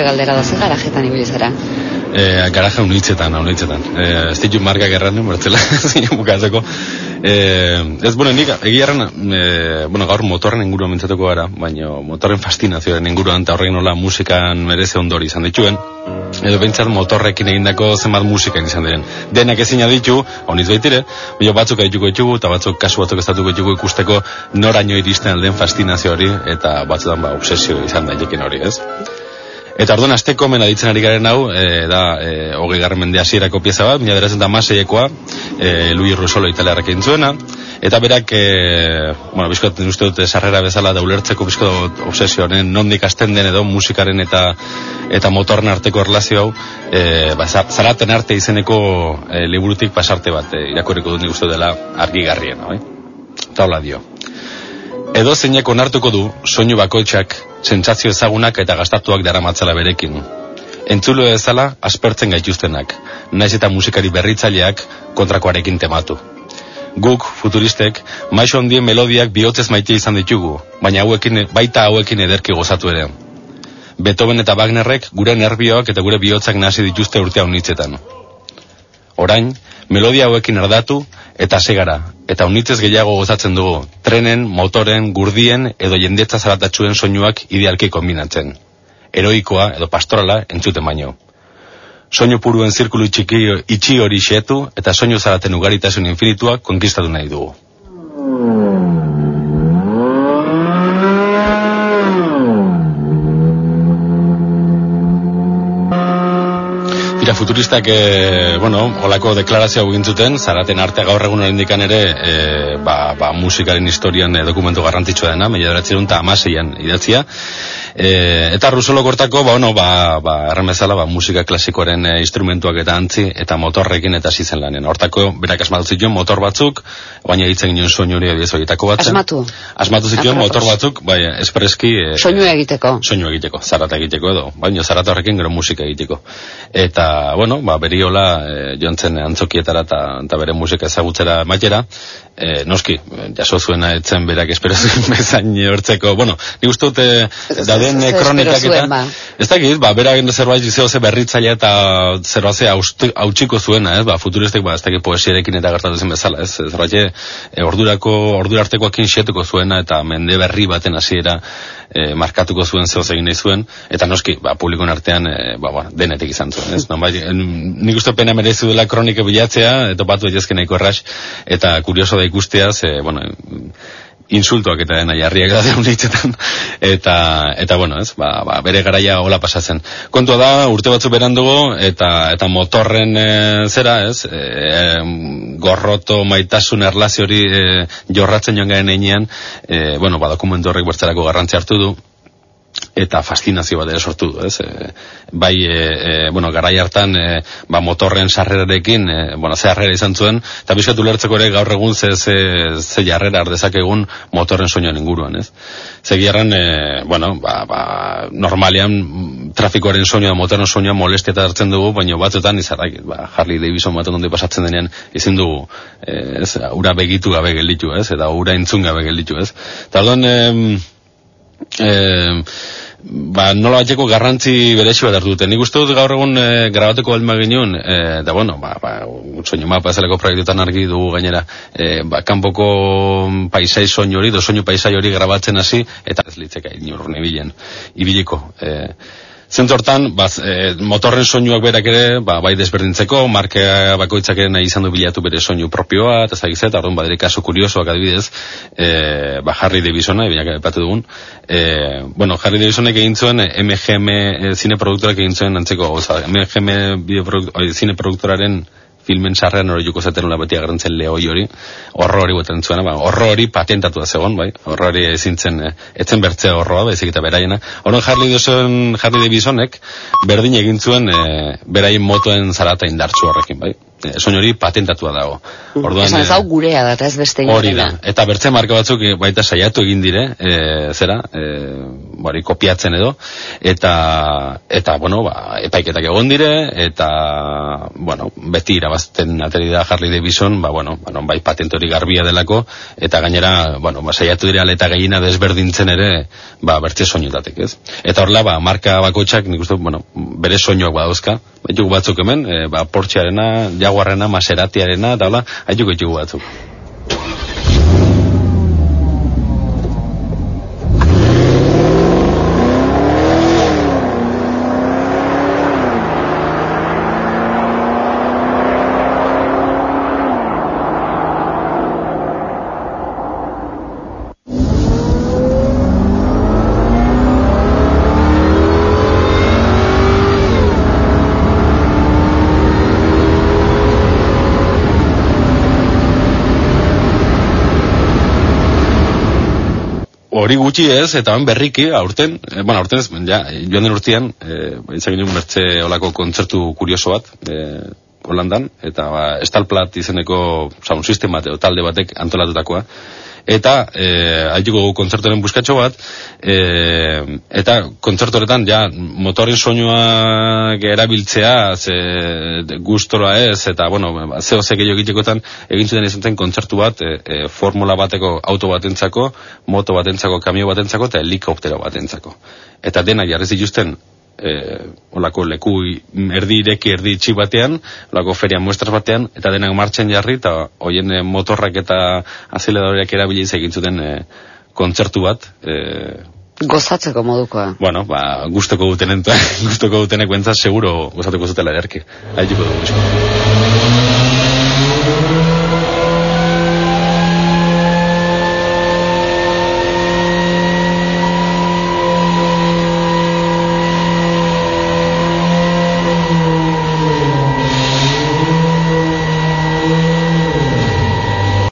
gure galdera da, garajetan ibili zara? E, garaje unitzetan, unitzetan. E, ez ditu marka gerran, bertzela, zinen bukatzeko. E, ez, bueno, nik, egia e, bueno, gaur motorren inguruan mintzatuko gara, baina motorren fascinazioaren inguruan, eta horrekin nola musikan mereze ondori izan dituen, edo bentsat motorrekin egindako zenbat musika izan diren. Denak ezin ditu, honiz baitire, baina batzuk aituko ditugu, eta batzuk kasu batzuk estatuko ditugu ikusteko noraino iristen alden fascinazio hori, eta batzutan ba, obsesio izan daitekin hori, ez? Eta orduan azteko mena ditzen ari garen hau, e, da, e, hogei garren mende hasierako pieza bat, mila derazen da maseiekoa, e, Lui Rusolo italiarrak zuena, eta berak, e, bueno, bizkot, uste dut, sarrera bezala da ulertzeko bizkot obsesioaren, nondik asten den edo musikaren eta eta motorren arteko erlazio hau, e, ba, zaraten arte izeneko e, liburutik pasarte bat, e, irakoriko dut nik uste dela argi garrien, no, eh? Taula dio. Edo zeinek onartuko du, soinu bakoitzak, sentsazio ezagunak eta gastatuak daramatzala berekin. Entzulo ezala, aspertzen gaituztenak, naiz eta musikari berritzaileak kontrakoarekin tematu. Guk, futuristek, maixo handien melodiak bihotzez maite izan ditugu, baina hauekin, baita hauekin ederki gozatu ere. Beethoven eta Wagnerrek gure nervioak eta gure bihotzak nasi dituzte urtea unitzetan. Orain, melodia hauekin erdatu eta segara, eta unitzez gehiago gozatzen dugu, trenen, motoren, gurdien edo jendetza zaratatxuen soinuak idealki kombinatzen. Heroikoa edo pastorala entzuten baino. Soinu puruen zirkulu txiki itxi hori xetu eta soinu zaraten ugaritasun infinitua konkistatu nahi dugu. Futuristak e, bueno, olako deklarazioa egin zuten, zaraten arte gaur egun indikan ere e, ba, ba, musikaren historian e, dokumentu garrantzitsua dena, meia daratzen eta amaseian idatzia. E, eta rusolo kortako, ba, bueno, ba, ba, erremezala, ba, musika klasikoaren e, instrumentuak eta antzi, eta motorrekin eta zizen lanen. Hortako, berak asmatu zituen motor batzuk, baina hitzen ginen soinu hori ebiez horietako batzen. Asmatu? Asmatu zituen motor batzuk, bai, espreski... E, soinu egiteko? Soinu egiteko, zarata egiteko edo, baina zarata horrekin gero musika egiteko. Eta, bueno, ba, beriola e, jontzen antzokietara eta bere musika ezagutzera matera, e, noski, jaso zuena etzen berak espero zuen bezain hortzeko, bueno, ni uste dute da den kronikak eta, ez da giz, ba, berak zerbait zeo ze berritzaile eta zerbait ze hautsiko zuena, ez, ba, futuristek, ba, ez da poesiarekin eta gertatu zen bezala, ez, zerbait e, ordurako, ordurartekoakin xetuko zuena eta mende berri baten hasiera e, markatuko zuen zeo egin nahi zuen, eta noski, ba, publikon artean, e, ba, ba, denetik izan zuen, ez, non, bai, nik uste pena merezu dela kronika bilatzea, eta batu egizken nahiko erras, eta kurioso da ikustea, ze, bueno, insultoak eta dena jarriak da deun eta, eta bueno, ez, ba, ba, bere garaia hola pasatzen. Kontua da, urte batzu berandugu, eta, eta motorren e, zera, ez, e, gorroto maitasun erlazio hori e, jorratzen joan garen einean, e, bueno, ba, dokumentu horrek bertzerako garrantzi hartu du, eta fascinazio bat ere sortu du, ez? E, bai, e, e, bueno, garai hartan, e, ba, motorren sarrerarekin, e, bueno, ze izan zuen, eta bizkatu lertzeko ere gaur egun ze, ze, ze jarrera ardezak egun motorren soinuan inguruan, ez? Ze giarran, e, bueno, ba, ba, normalian trafikoaren soinua, motorren soinua molestia eta hartzen dugu, baina batzutan izarrak, ba, Harley Davidson bat ondi pasatzen denean, izin dugu, e, ez, ura begitu gabe gelditu, ez? Eta ura intzun gabe gelditu, ez? Eta e, ba, nola batxeko garrantzi berexi bat hartu dute. Nik uste dut gaur egun e, grabateko alma ginen, e, da bueno, ba, ba, soinu mapa ezaleko proiektuetan argi dugu gainera, e, ba, kanpoko paisai soinu hori, do soinu paisai hori grabatzen hasi, eta ez litzeka inurrune bilen, ibiliko. E, Zentortan, baz, e, motorren soinuak berak ere, ba, bai desberdintzeko, marke bakoitzak ere nahi izan du bilatu bere soinu propioa, eta zagizet, arduan badere kaso kuriosoak adibidez, e, ba, Harry Davisona, ebinak epatu dugun, e, bueno, Harry Davisonek egin zuen, MGM e, zine egin zuen antzeko, oza, MGM zine produktoraren filmen sarrean hori juko zaten beti agertzen lehoi hori, horro hori boten zuena, ba, horro hori patentatu da zegoen, bai, horro hori ezintzen, eh, etzen bertzea horroa, bai, eta beraiena. Horren jarri duzuen, jarri Davisonek, berdin egin zuen, e, beraien motoen zarata indartzu horrekin, bai. e, soinu hori patentatua dago. Orduan, Esan ez hau gurea da, ez beste Hori da, eta bertze marka batzuk baita saiatu egin dire, e, zera, e, bari, kopiatzen edo, eta, eta bueno, ba, epaiketak egon dire, eta, bueno, beti irabazten ateri da Harley Davidson, ba, bueno, ba, bai patentori garbia delako, eta gainera, bueno, ba, saiatu dire aleta gehiena desberdintzen ere, ba, bertze soinutatek, ez? Eta horla, ba, marka bakoitzak, nik uste, bueno, bere soinuak badauzka, baituko batzuk hemen, e, ba, Porschearena, Jaguarrena, Maseratiarena, eta hola, ditugu batzuk. Hori gutxi ez, eta han berriki, aurten, e, bueno, aurten ez, ja, joan den urtean, e, izan bertze olako kontzertu kurioso bat, e, Holandan, eta ba, estalplat izeneko sound system bat, talde batek antolatutakoa, eta e, haituko kontzertoren buskatxo bat e, eta kontzertoretan ja motoren soinua erabiltzea ze gustora ez eta bueno zeo ze gehiago egitekotan egin zuten izan zen kontzertu bat e, e, formula bateko auto batentzako moto batentzako kamio batentzako eta helikoptero batentzako. Eta dena jarri zituzten eh, olako leku erdi ireki erdi itxi batean, olako feria muestras batean, eta denak martxan jarri, eta hoien eh, motorrak eta azeledoreak erabili egin zuten eh, kontzertu bat. Eh, Gozatzeko modukoa. Bueno, ba, gustoko dutenen, gustoko dutenek bentzat, seguro gozatuko zutela erki. Haituko dugu.